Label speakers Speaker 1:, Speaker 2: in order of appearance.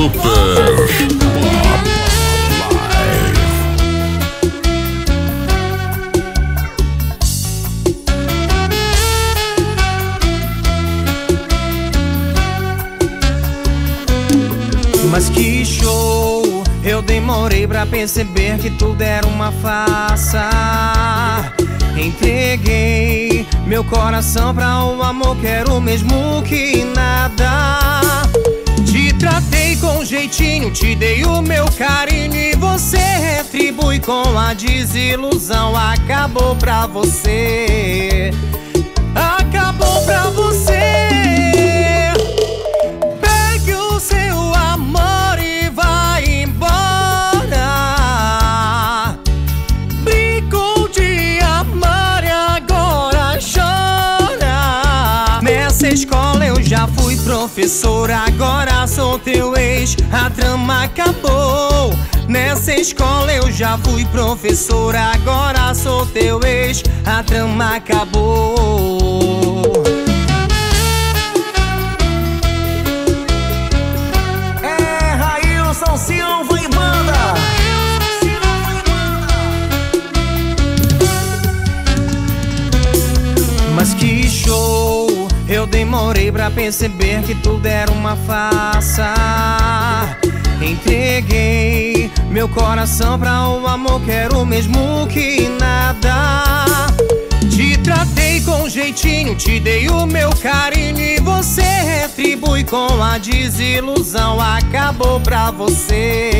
Speaker 1: Super.
Speaker 2: Mas que show! Eu demorei pra perceber que tudo era uma farsa. Entreguei meu coração pra um amor que era o mesmo que nada. Jeitinho, te dei o meu carinho e você retribui com a desilusão. Acabou pra você. Professor, agora sou teu ex. A trama acabou. Nessa escola eu já fui professor, agora sou teu ex. A trama acabou.
Speaker 3: É Railson Silva e banda.
Speaker 2: Mas que show! Eu demorei pra perceber que tudo era uma farsa. Entreguei meu coração pra um amor que era o mesmo que nada. Te tratei com jeitinho, te dei o meu carinho e você retribui com a desilusão. Acabou pra você. Acabou pra você.